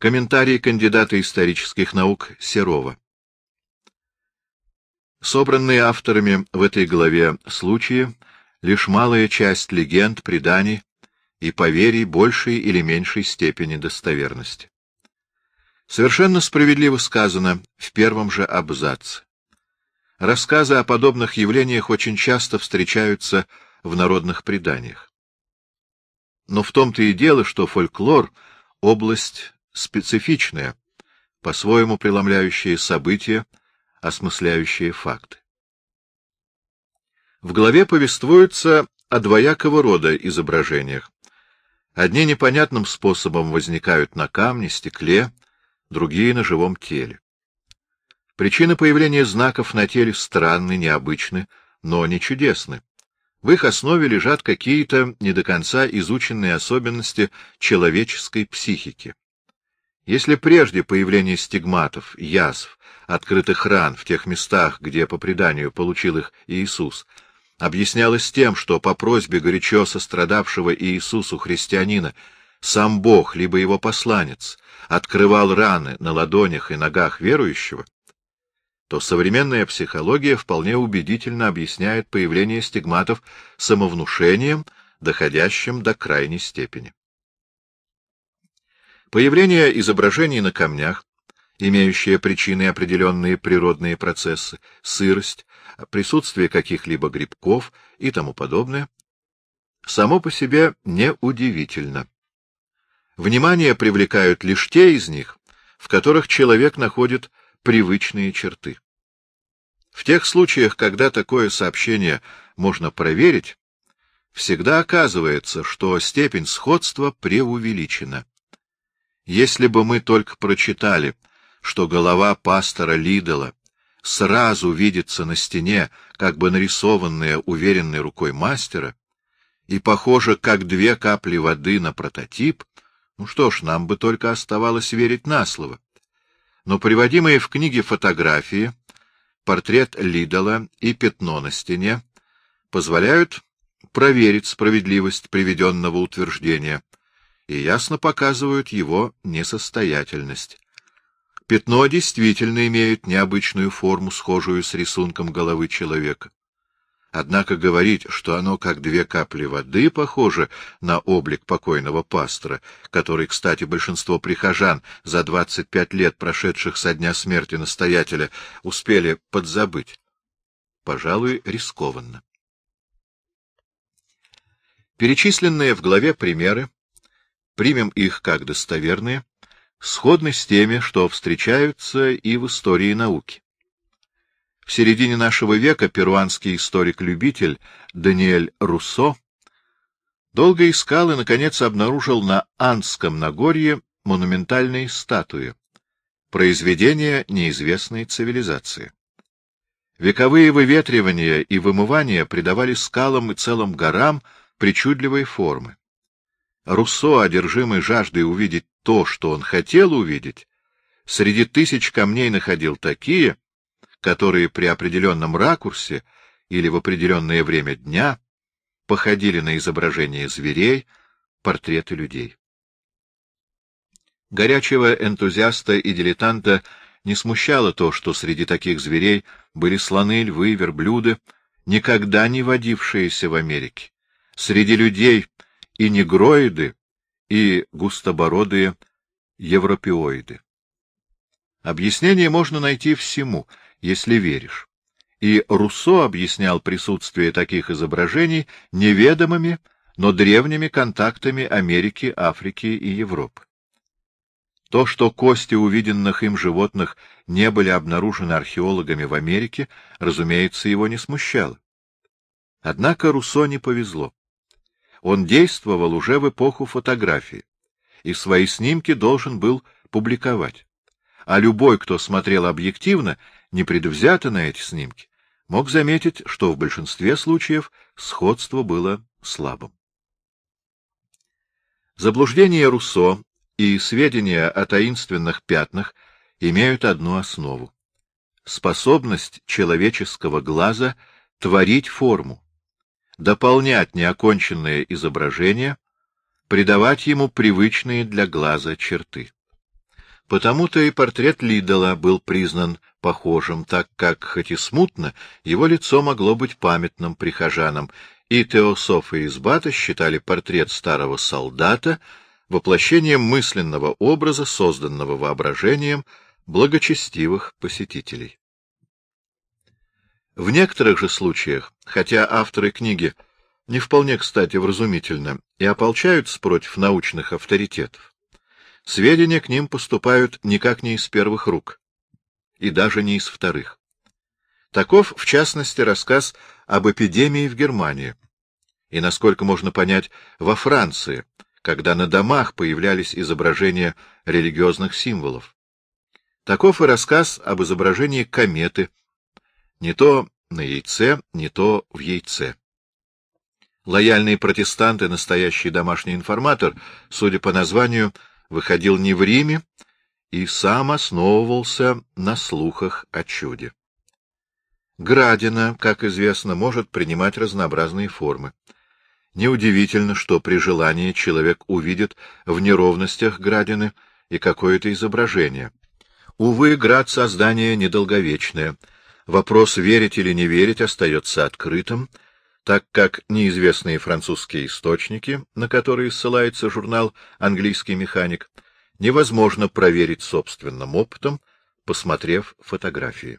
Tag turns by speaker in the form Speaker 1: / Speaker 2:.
Speaker 1: Комментарий кандидата исторических наук Серова. Собранные авторами в этой главе случаи — лишь малая часть легенд, преданий и поверий большей или меньшей степени достоверности. Совершенно справедливо сказано в первом же абзаце. Рассказы о подобных явлениях очень часто встречаются в народных преданиях. Но в том-то и дело, что фольклор — область специфичная, по-своему преломляющая события, осмысляющие факты. В главе повествуется о двоякого рода изображениях. Одни непонятным способом возникают на камне, стекле, другие — на живом теле. Причины появления знаков на теле странны, необычны, но не чудесны. В их основе лежат какие-то не до конца изученные особенности человеческой психики. Если прежде появление стигматов, язв, открытых ран в тех местах, где, по преданию, получил их Иисус, объяснялось тем, что по просьбе горячо сострадавшего Иисусу христианина сам Бог, либо его посланец, открывал раны на ладонях и ногах верующего, то современная психология вполне убедительно объясняет появление стигматов самовнушением, доходящим до крайней степени. Появление изображений на камнях, имеющие причины определенные природные процессы, сырость, присутствие каких-либо грибков и тому подобное, само по себе неудивительно. Внимание привлекают лишь те из них, в которых человек находит привычные черты. В тех случаях, когда такое сообщение можно проверить, всегда оказывается, что степень сходства преувеличена. Если бы мы только прочитали, что голова пастора Лидела сразу видится на стене, как бы нарисованная уверенной рукой мастера, и похожа, как две капли воды на прототип, ну что ж, нам бы только оставалось верить на слово. Но приводимые в книге фотографии, портрет Лидела и пятно на стене позволяют проверить справедливость приведенного утверждения — и ясно показывают его несостоятельность. Пятно действительно имеет необычную форму, схожую с рисунком головы человека. Однако говорить, что оно как две капли воды похоже на облик покойного пастора, который, кстати, большинство прихожан за 25 лет, прошедших со дня смерти настоятеля, успели подзабыть, пожалуй, рискованно. Перечисленные в главе примеры примем их как достоверные, сходны с теми, что встречаются и в истории науки. В середине нашего века перуанский историк-любитель Даниэль Руссо долго искал и, наконец, обнаружил на Андском Нагорье монументальные статуи, произведения неизвестной цивилизации. Вековые выветривания и вымывания придавали скалам и целым горам причудливые формы. Руссо, одержимый жаждой увидеть то, что он хотел увидеть, среди тысяч камней находил такие, которые при определенном ракурсе или в определенное время дня походили на изображения зверей, портреты людей. Горячего энтузиаста и дилетанта не смущало то, что среди таких зверей были слоны, львы, верблюды, никогда не водившиеся в Америке. Среди людей и негроиды, и густобородые европеоиды. Объяснение можно найти всему, если веришь. И Руссо объяснял присутствие таких изображений неведомыми, но древними контактами Америки, Африки и Европы. То, что кости увиденных им животных не были обнаружены археологами в Америке, разумеется, его не смущало. Однако Руссо не повезло. Он действовал уже в эпоху фотографии, и свои снимки должен был публиковать. А любой, кто смотрел объективно, непредвзято на эти снимки, мог заметить, что в большинстве случаев сходство было слабым. Заблуждение Руссо и сведения о таинственных пятнах имеют одну основу — способность человеческого глаза творить форму, дополнять неоконченное изображение, придавать ему привычные для глаза черты. Потому-то и портрет Лидала был признан похожим, так как, хоть и смутно, его лицо могло быть памятным прихожанам, и Теософ и Избата считали портрет старого солдата воплощением мысленного образа, созданного воображением благочестивых посетителей. В некоторых же случаях, хотя авторы книги не вполне, кстати, вразумительно и ополчаются против научных авторитетов, сведения к ним поступают никак не из первых рук, и даже не из вторых. Таков, в частности, рассказ об эпидемии в Германии, и, насколько можно понять, во Франции, когда на домах появлялись изображения религиозных символов. Таков и рассказ об изображении кометы, не то на яйце, не то в яйце. Лояльный протестант и настоящий домашний информатор, судя по названию, выходил не в Риме и сам основывался на слухах о чуде. Градина, как известно, может принимать разнообразные формы. Неудивительно, что при желании человек увидит в неровностях градины и какое-то изображение. Увы, град создания недолговечное. Вопрос, верить или не верить, остается открытым, так как неизвестные французские источники, на которые ссылается журнал «Английский механик», невозможно проверить собственным опытом, посмотрев фотографии.